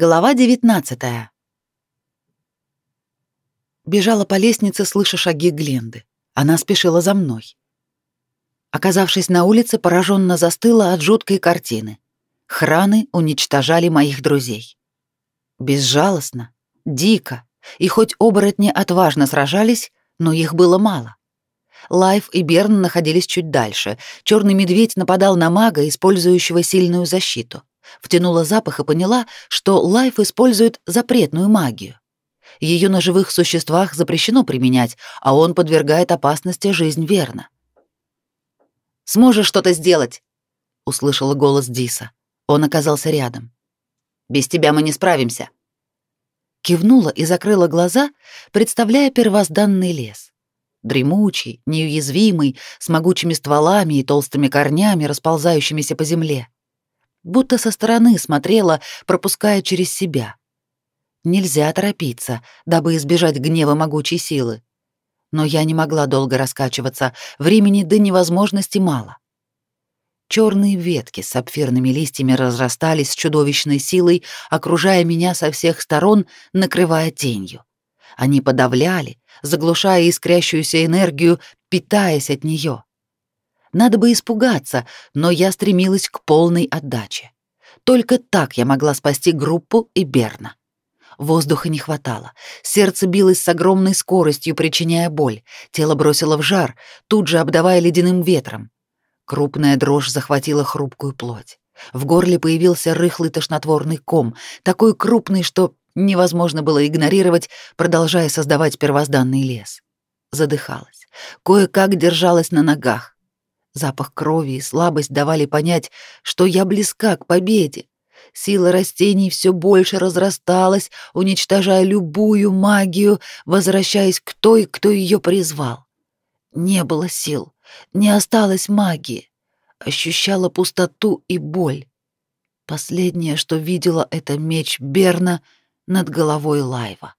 Глава 19. Бежала по лестнице, слыша шаги Гленды. Она спешила за мной. Оказавшись на улице, пораженно застыла от жуткой картины. Храны уничтожали моих друзей. Безжалостно, дико, и хоть оборотни отважно сражались, но их было мало. Лайф и Берн находились чуть дальше. Черный медведь нападал на мага, использующего сильную защиту. Втянула запах и поняла, что Лайф использует запретную магию. Ее на живых существах запрещено применять, а он подвергает опасности жизнь Берна. «Сможешь что-то сделать?» — услышала голос Диса. Он оказался рядом. «Без тебя мы не справимся». Кивнула и закрыла глаза, представляя первозданный лес. Дремучий, неуязвимый, с могучими стволами и толстыми корнями, расползающимися по земле будто со стороны смотрела, пропуская через себя. Нельзя торопиться, дабы избежать гнева могучей силы. Но я не могла долго раскачиваться, времени до невозможности мало. Черные ветки с сапфирными листьями разрастались с чудовищной силой, окружая меня со всех сторон, накрывая тенью. Они подавляли, заглушая искрящуюся энергию, питаясь от нее. Надо бы испугаться, но я стремилась к полной отдаче. Только так я могла спасти группу и Берна. Воздуха не хватало. Сердце билось с огромной скоростью, причиняя боль. Тело бросило в жар, тут же обдавая ледяным ветром. Крупная дрожь захватила хрупкую плоть. В горле появился рыхлый тошнотворный ком, такой крупный, что невозможно было игнорировать, продолжая создавать первозданный лес. Задыхалась. Кое-как держалась на ногах. Запах крови и слабость давали понять, что я близка к победе. Сила растений все больше разрасталась, уничтожая любую магию, возвращаясь к той, кто ее призвал. Не было сил, не осталось магии. Ощущала пустоту и боль. Последнее, что видела, это меч Берна над головой Лайва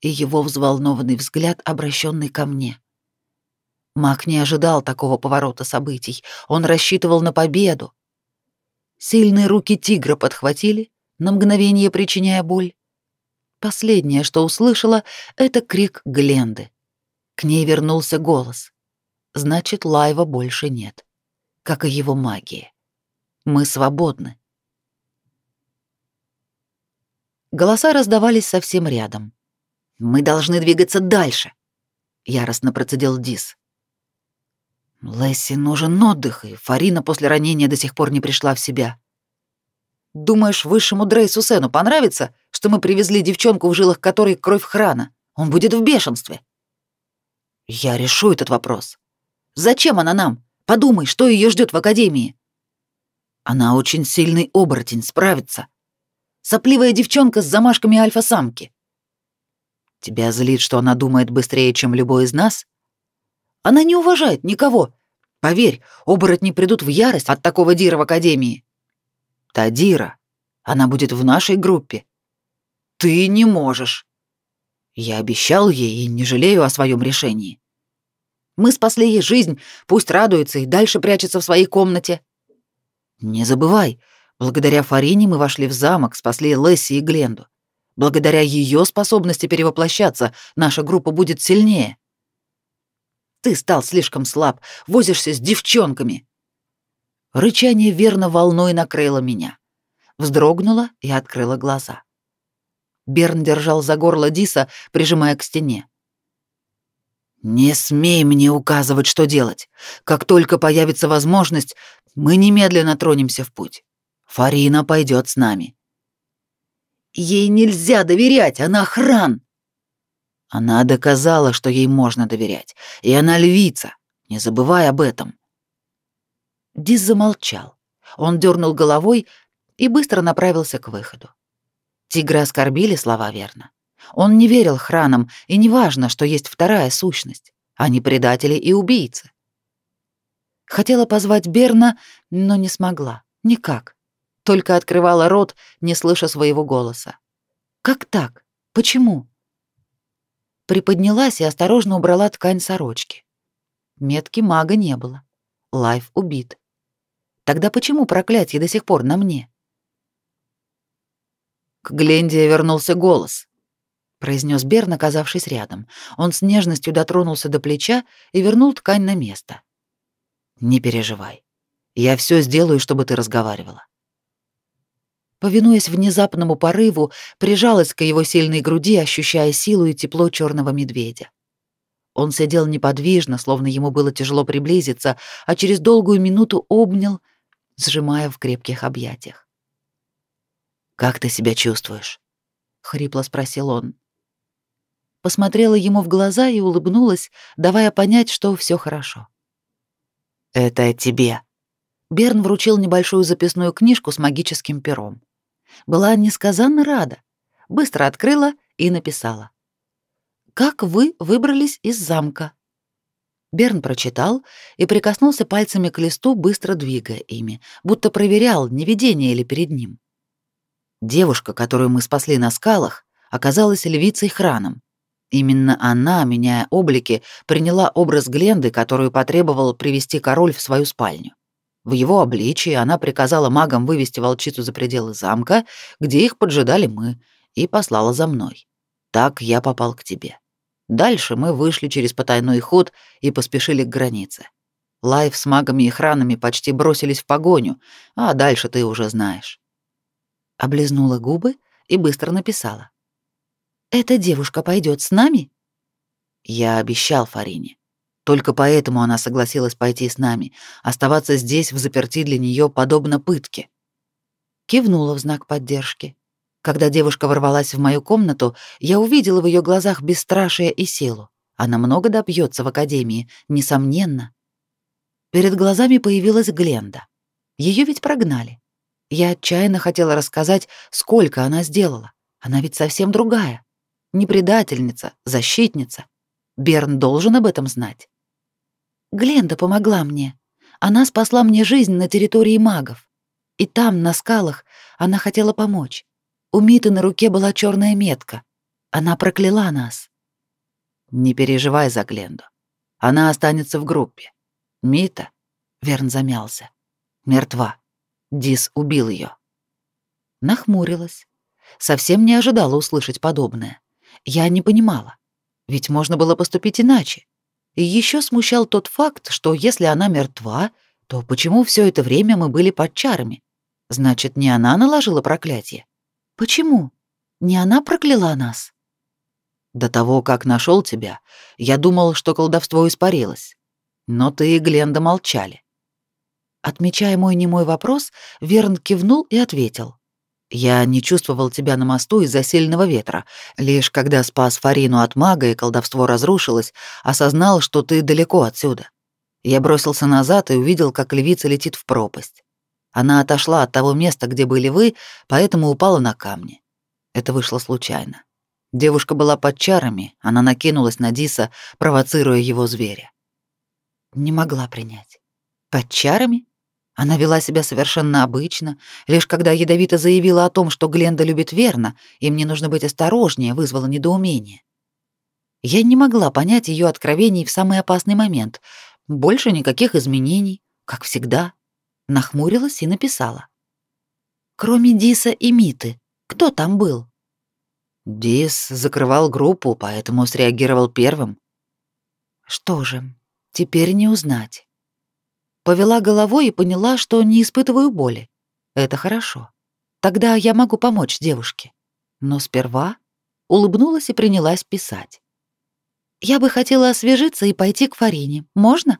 и его взволнованный взгляд, обращенный ко мне. Мак не ожидал такого поворота событий. Он рассчитывал на победу. Сильные руки тигра подхватили, на мгновение причиняя боль. Последнее, что услышала, это крик Гленды. К ней вернулся голос. Значит, Лайва больше нет, как и его магии. Мы свободны. Голоса раздавались совсем рядом. Мы должны двигаться дальше, яростно процедил Дис. Лесси нужен отдых, и Фарина после ранения до сих пор не пришла в себя. Думаешь, высшему Дрейсу Сену понравится, что мы привезли девчонку, в жилах которой кровь храна? Он будет в бешенстве. Я решу этот вопрос. Зачем она нам? Подумай, что ее ждет в академии. Она очень сильный оборотень, справится. Сопливая девчонка с замашками альфа-самки. Тебя злит, что она думает быстрее, чем любой из нас? — она не уважает никого. Поверь, оборотни придут в ярость от такого Дира в Академии. Та Дира, она будет в нашей группе. Ты не можешь. Я обещал ей и не жалею о своем решении. Мы спасли ей жизнь, пусть радуется и дальше прячется в своей комнате. Не забывай, благодаря Фарине мы вошли в замок, спасли Лесси и Гленду. Благодаря ее способности перевоплощаться наша группа будет сильнее. Ты стал слишком слаб, возишься с девчонками. Рычание верно волной накрыло меня. Вздрогнула и открыла глаза. Берн держал за горло Диса, прижимая к стене. «Не смей мне указывать, что делать. Как только появится возможность, мы немедленно тронемся в путь. Фарина пойдет с нами». «Ей нельзя доверять, она хран!» Она доказала, что ей можно доверять, и она львица. Не забывай об этом. Диз замолчал. Он дернул головой и быстро направился к выходу. Тигры оскорбили слова верно. Он не верил хранам, и неважно, что есть вторая сущность. Они предатели и убийцы. Хотела позвать Берна, но не смогла. Никак. Только открывала рот, не слыша своего голоса. Как так? Почему? Приподнялась и осторожно убрала ткань сорочки. Метки мага не было. Лайф убит. Тогда почему проклятие до сих пор на мне? К Гленде вернулся голос, произнес Берн, оказавшись рядом. Он с нежностью дотронулся до плеча и вернул ткань на место. Не переживай. Я все сделаю, чтобы ты разговаривала. Повинуясь внезапному порыву, прижалась к его сильной груди, ощущая силу и тепло черного медведя. Он сидел неподвижно, словно ему было тяжело приблизиться, а через долгую минуту обнял, сжимая в крепких объятиях. «Как ты себя чувствуешь?» — хрипло спросил он. Посмотрела ему в глаза и улыбнулась, давая понять, что все хорошо. «Это тебе». Берн вручил небольшую записную книжку с магическим пером. Была несказанно рада. Быстро открыла и написала. «Как вы выбрались из замка?» Берн прочитал и прикоснулся пальцами к листу, быстро двигая ими, будто проверял, не видение ли перед ним. Девушка, которую мы спасли на скалах, оказалась львицей Храном. Именно она, меняя облики, приняла образ Гленды, которую потребовал привести король в свою спальню. В его обличии она приказала магам вывести волчицу за пределы замка, где их поджидали мы, и послала за мной. Так я попал к тебе. Дальше мы вышли через потайной ход и поспешили к границе. Лайф с магами и хранами почти бросились в погоню, а дальше ты уже знаешь. Облизнула губы и быстро написала. «Эта девушка пойдет с нами?» Я обещал Фарине. Только поэтому она согласилась пойти с нами. Оставаться здесь взаперти для нее подобно пытке. Кивнула в знак поддержки. Когда девушка ворвалась в мою комнату, я увидела в ее глазах бесстрашие и силу. Она много добьется в академии, несомненно. Перед глазами появилась Гленда. Ее ведь прогнали. Я отчаянно хотела рассказать, сколько она сделала. Она ведь совсем другая. Не предательница, защитница. Берн должен об этом знать. Гленда помогла мне. Она спасла мне жизнь на территории магов. И там, на скалах, она хотела помочь. У Миты на руке была черная метка. Она прокляла нас. Не переживай за Гленду. Она останется в группе. Мита, Верн замялся, мертва. Дис убил ее. Нахмурилась. Совсем не ожидала услышать подобное. Я не понимала. Ведь можно было поступить иначе. И еще смущал тот факт, что если она мертва, то почему все это время мы были под чарами? Значит, не она наложила проклятие. Почему? Не она прокляла нас? До того, как нашел тебя, я думал, что колдовство испарилось. Но ты и Гленда молчали. Отмечая мой немой вопрос, Верн кивнул и ответил. «Я не чувствовал тебя на мосту из-за сильного ветра. Лишь когда спас Фарину от мага и колдовство разрушилось, осознал, что ты далеко отсюда. Я бросился назад и увидел, как львица летит в пропасть. Она отошла от того места, где были вы, поэтому упала на камни. Это вышло случайно. Девушка была под чарами, она накинулась на Диса, провоцируя его зверя. Не могла принять. Под чарами? Она вела себя совершенно обычно, лишь когда ядовито заявила о том, что Гленда любит верно, и мне нужно быть осторожнее, вызвало недоумение. Я не могла понять ее откровений в самый опасный момент. Больше никаких изменений, как всегда. Нахмурилась и написала. Кроме Диса и Миты, кто там был? Дис закрывал группу, поэтому среагировал первым. Что же, теперь не узнать. Повела головой и поняла, что не испытываю боли. Это хорошо. Тогда я могу помочь девушке. Но сперва улыбнулась и принялась писать. Я бы хотела освежиться и пойти к Фарине. Можно?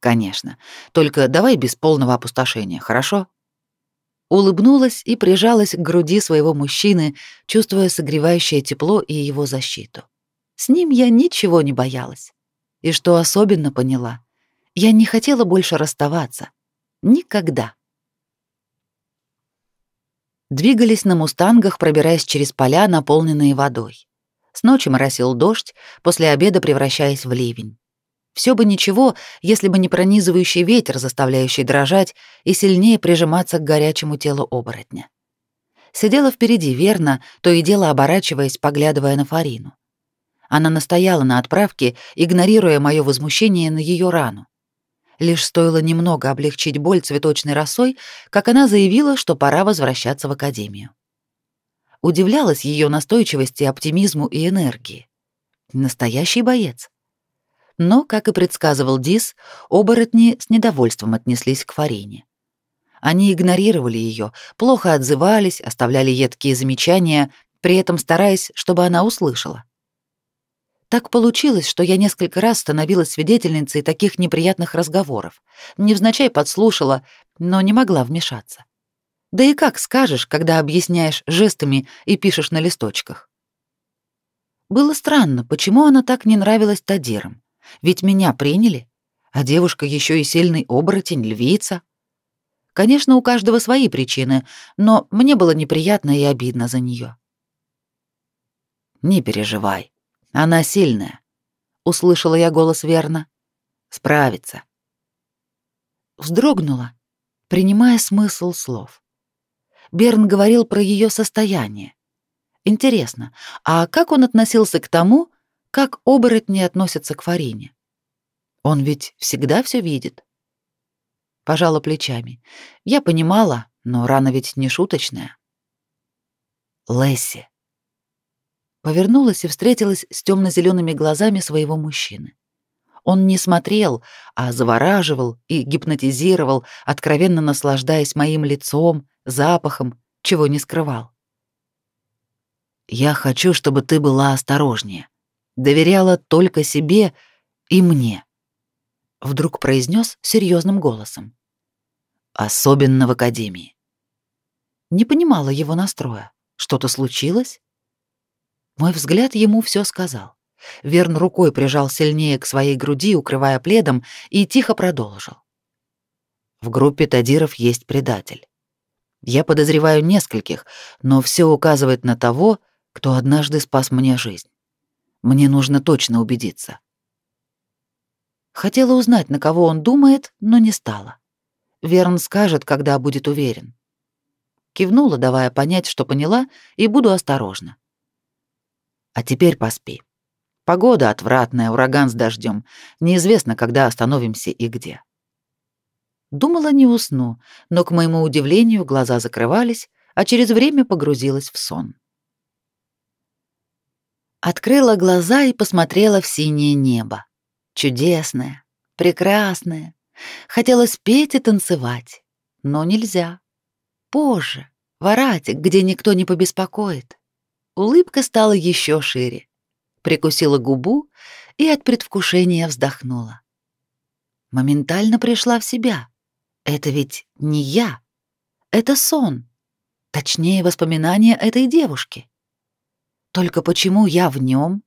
Конечно. Только давай без полного опустошения, хорошо? Улыбнулась и прижалась к груди своего мужчины, чувствуя согревающее тепло и его защиту. С ним я ничего не боялась. И что особенно поняла, я не хотела больше расставаться. Никогда. Двигались на мустангах, пробираясь через поля, наполненные водой. С ночи моросил дождь, после обеда превращаясь в ливень. Все бы ничего, если бы не пронизывающий ветер, заставляющий дрожать и сильнее прижиматься к горячему телу оборотня. Сидела впереди, верно, то и дело оборачиваясь, поглядывая на Фарину. Она настояла на отправке, игнорируя мое возмущение на ее рану. Лишь стоило немного облегчить боль цветочной росой, как она заявила, что пора возвращаться в академию. удивлялась ее настойчивости, оптимизму и энергии. Настоящий боец. Но, как и предсказывал Дис, оборотни с недовольством отнеслись к Фарине. Они игнорировали ее, плохо отзывались, оставляли едкие замечания, при этом стараясь, чтобы она услышала. Так получилось, что я несколько раз становилась свидетельницей таких неприятных разговоров. Невзначай подслушала, но не могла вмешаться. Да и как скажешь, когда объясняешь жестами и пишешь на листочках? Было странно, почему она так не нравилась Тадирам. Ведь меня приняли, а девушка еще и сильный оборотень, львица. Конечно, у каждого свои причины, но мне было неприятно и обидно за нее. «Не переживай, она сильная», — услышала я голос верно. «Справится». Вздрогнула, принимая смысл слов. Берн говорил про ее состояние. Интересно, а как он относился к тому, как оборотни относятся к Фарине? Он ведь всегда все видит. Пожала плечами. Я понимала, но рана ведь не шуточная. Лесси. Повернулась и встретилась с темно-зелеными глазами своего мужчины. Он не смотрел, а завораживал и гипнотизировал, откровенно наслаждаясь моим лицом, запахом, чего не скрывал. «Я хочу, чтобы ты была осторожнее, доверяла только себе и мне», — вдруг произнес серьезным голосом. «Особенно в академии». Не понимала его настроя. Что-то случилось? Мой взгляд ему все сказал. Верн рукой прижал сильнее к своей груди, укрывая пледом, и тихо продолжил. В группе Тадиров есть предатель. Я подозреваю нескольких, но все указывает на того, кто однажды спас мне жизнь. Мне нужно точно убедиться. Хотела узнать, на кого он думает, но не стала. Верн скажет, когда будет уверен. Кивнула, давая понять, что поняла, и буду осторожна. А теперь поспи. Погода отвратная, ураган с дождем. Неизвестно, когда остановимся и где. Думала, не усну, но, к моему удивлению, глаза закрывались, а через время погрузилась в сон. Открыла глаза и посмотрела в синее небо. Чудесное, прекрасное. Хотелось петь и танцевать, но нельзя. Позже, в Арате, где никто не побеспокоит. Улыбка стала еще шире. Прикусила губу и от предвкушения вздохнула. Моментально пришла в себя. Это ведь не я. Это сон. Точнее, воспоминания этой девушки. Только почему я в нем?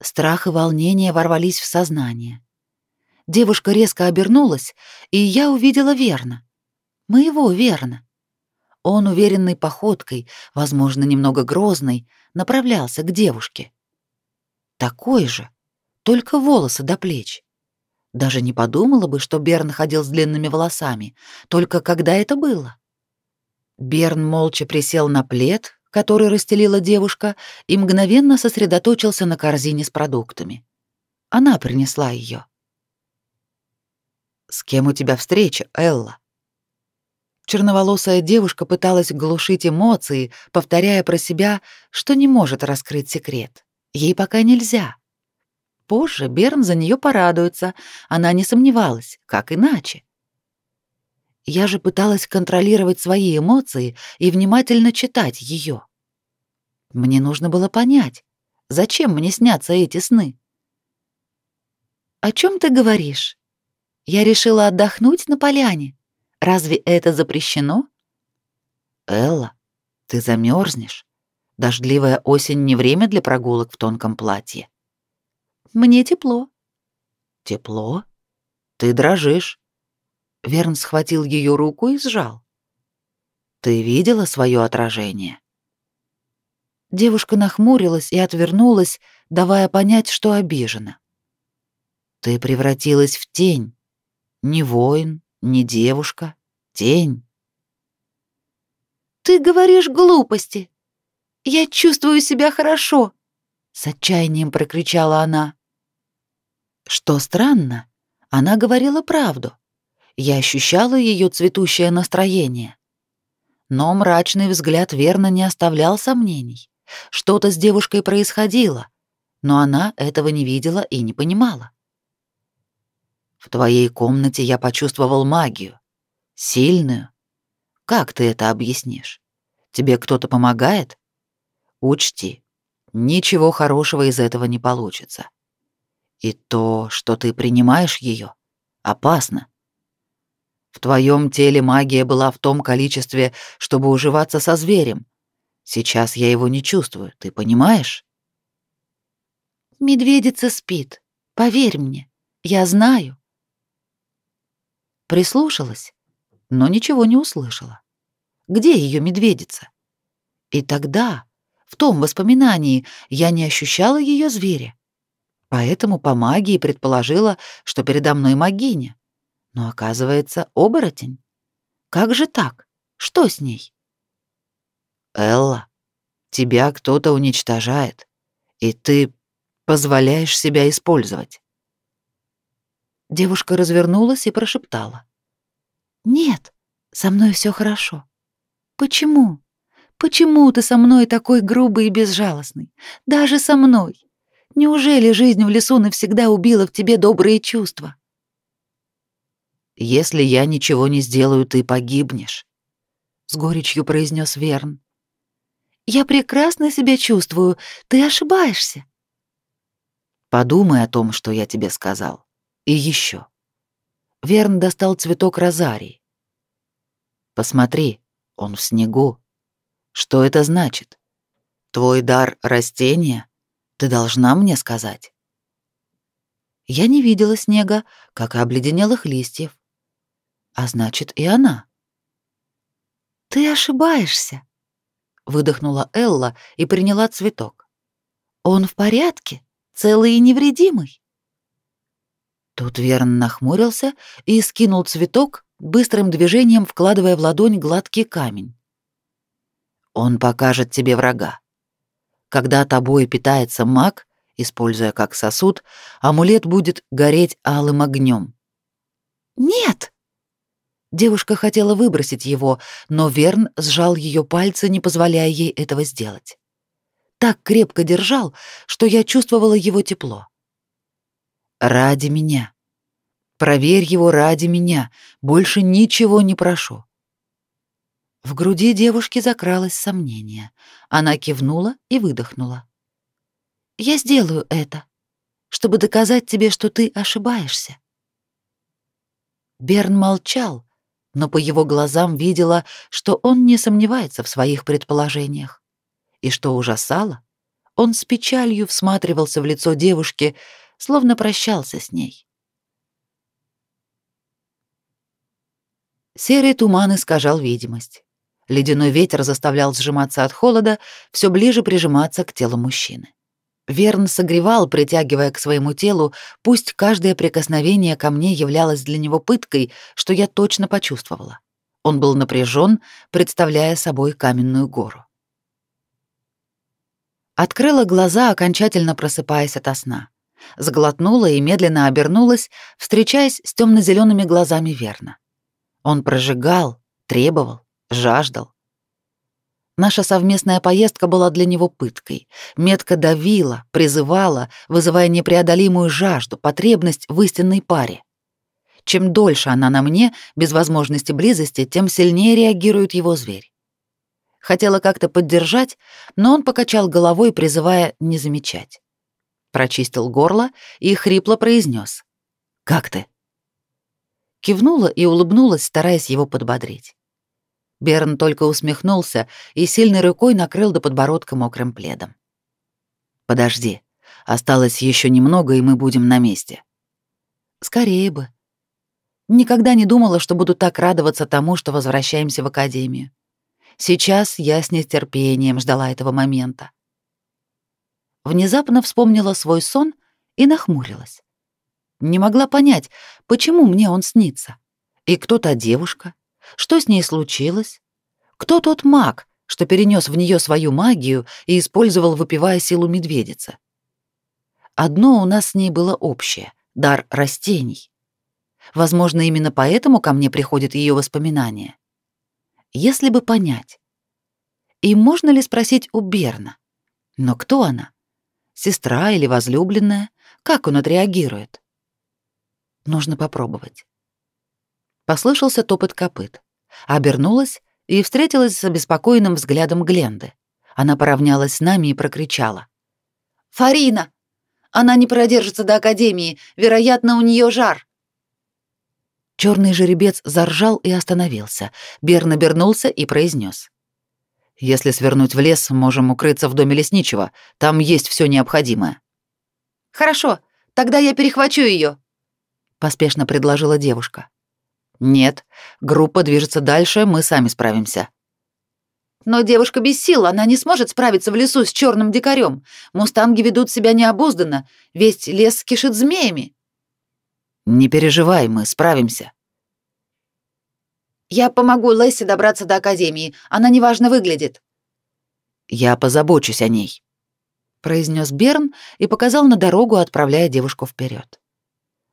Страх и волнение ворвались в сознание. Девушка резко обернулась, и я увидела верно. Моего верно. Он уверенной походкой, возможно, немного грозной, направлялся к девушке. Такой же, только волосы до плеч. Даже не подумала бы, что Берн ходил с длинными волосами, только когда это было. Берн молча присел на плед, который расстелила девушка, и мгновенно сосредоточился на корзине с продуктами. Она принесла ее. «С кем у тебя встреча, Элла?» Черноволосая девушка пыталась глушить эмоции, повторяя про себя, что не может раскрыть секрет. Ей пока нельзя. Позже Берн за нее порадуется, она не сомневалась, как иначе. Я же пыталась контролировать свои эмоции и внимательно читать ее. Мне нужно было понять, зачем мне снятся эти сны. «О чем ты говоришь? Я решила отдохнуть на поляне. Разве это запрещено?» «Элла, ты замерзнешь. Дождливая осень не время для прогулок в тонком платье. Мне тепло. Тепло? Ты дрожишь. Верн схватил ее руку и сжал. Ты видела свое отражение? Девушка нахмурилась и отвернулась, давая понять, что обижена. Ты превратилась в тень. Не воин, не девушка, тень. Ты говоришь глупости. Я чувствую себя хорошо, с отчаянием прокричала она. Что странно, она говорила правду. Я ощущала ее цветущее настроение. Но мрачный взгляд верно не оставлял сомнений. Что-то с девушкой происходило, но она этого не видела и не понимала. В твоей комнате я почувствовал магию. Сильную. Как ты это объяснишь? Тебе кто-то помогает? Учти, ничего хорошего из этого не получится. И то, что ты принимаешь ее, опасно. В твоем теле магия была в том количестве, чтобы уживаться со зверем. Сейчас я его не чувствую, ты понимаешь? Медведица спит. Поверь мне, я знаю. Прислушалась, но ничего не услышала. Где ее медведица? И тогда, в том воспоминании, я не ощущала ее зверя. Поэтому по магии предположила, что передо мной магиня. Но оказывается, оборотень. Как же так? Что с ней? Элла, тебя кто-то уничтожает, и ты позволяешь себя использовать. Девушка развернулась и прошептала. «Нет, со мной все хорошо. Почему? Почему ты со мной такой грубый и безжалостный? Даже со мной? Неужели жизнь в лесу навсегда убила в тебе добрые чувства?» «Если я ничего не сделаю, ты погибнешь», — с горечью произнес Верн. «Я прекрасно себя чувствую, ты ошибаешься». «Подумай о том, что я тебе сказал. И еще. Верн достал цветок розарии. Посмотри, он в снегу. Что это значит? Твой дар растения? Ты должна мне сказать. Я не видела снега, как и обледенелых листьев. А значит, и она. Ты ошибаешься, выдохнула Элла и приняла цветок. Он в порядке, целый и невредимый. Тут Верн нахмурился и скинул цветок, быстрым движением вкладывая в ладонь гладкий камень. Он покажет тебе врага. Когда тобой питается маг, используя как сосуд, амулет будет гореть алым огнем. Нет! Девушка хотела выбросить его, но Верн сжал ее пальцы, не позволяя ей этого сделать. Так крепко держал, что я чувствовала его тепло. Ради меня. Проверь его ради меня. Больше ничего не прошу. В груди девушки закралось сомнение. Она кивнула и выдохнула. Я сделаю это, чтобы доказать тебе, что ты ошибаешься. Берн молчал, но по его глазам видела, что он не сомневается в своих предположениях. И что ужасало, он с печалью всматривался в лицо девушки, словно прощался с ней. Серый туман искажал видимость. Ледяной ветер заставлял сжиматься от холода, все ближе прижиматься к телу мужчины. Верн согревал, притягивая к своему телу, пусть каждое прикосновение ко мне являлось для него пыткой, что я точно почувствовала. Он был напряжен, представляя собой каменную гору. Открыла глаза, окончательно просыпаясь ото сна сглотнула и медленно обернулась, встречаясь с темно-зелеными глазами Верна. Он прожигал, требовал, жаждал. Наша совместная поездка была для него пыткой. Метка давила, призывала, вызывая непреодолимую жажду, потребность в истинной паре. Чем дольше она на мне, без возможности близости, тем сильнее реагирует его зверь. Хотела как-то поддержать, но он покачал головой, призывая не замечать прочистил горло и хрипло произнес: «Как ты?» Кивнула и улыбнулась, стараясь его подбодрить. Берн только усмехнулся и сильной рукой накрыл до подбородка мокрым пледом. «Подожди, осталось еще немного, и мы будем на месте». «Скорее бы. Никогда не думала, что буду так радоваться тому, что возвращаемся в академию. Сейчас я с нетерпением ждала этого момента внезапно вспомнила свой сон и нахмурилась. Не могла понять, почему мне он снится. И кто та девушка? Что с ней случилось? Кто тот маг, что перенес в нее свою магию и использовал, выпивая силу медведицы? Одно у нас с ней было общее — дар растений. Возможно, именно поэтому ко мне приходят ее воспоминания. если бы понять. И можно ли спросить у Берна? Но кто она? Сестра или возлюбленная? Как он отреагирует? Нужно попробовать. Послышался топот копыт. Обернулась и встретилась с обеспокоенным взглядом Гленды. Она поравнялась с нами и прокричала. «Фарина! Она не продержится до Академии. Вероятно, у нее жар!» Черный жеребец заржал и остановился. Берн обернулся и произнес: «Если свернуть в лес, можем укрыться в доме лесничего. Там есть все необходимое». «Хорошо, тогда я перехвачу ее», — поспешно предложила девушка. «Нет, группа движется дальше, мы сами справимся». «Но девушка без сил, она не сможет справиться в лесу с черным дикарем. Мустанги ведут себя необузданно, весь лес кишит змеями». Не переживай, мы справимся. Я помогу Лесси добраться до академии. Она неважно выглядит. Я позабочусь о ней, произнес Берн и показал на дорогу, отправляя девушку вперед.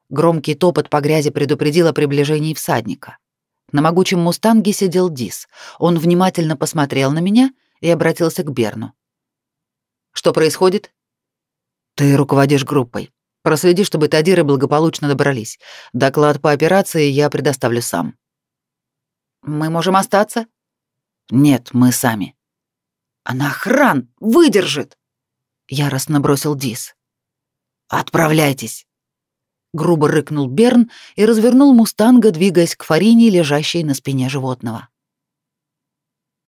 Громкий топот по грязи предупредил о приближении всадника. На могучем мустанге сидел Дис. Он внимательно посмотрел на меня и обратился к Берну. Что происходит? Ты руководишь группой. Проследи, чтобы Тадиры благополучно добрались. Доклад по операции я предоставлю сам. Мы можем остаться? Нет, мы сами. Она охран выдержит. Яростно бросил Дис. Отправляйтесь. Грубо рыкнул Берн и развернул мустанга, двигаясь к Фарине, лежащей на спине животного.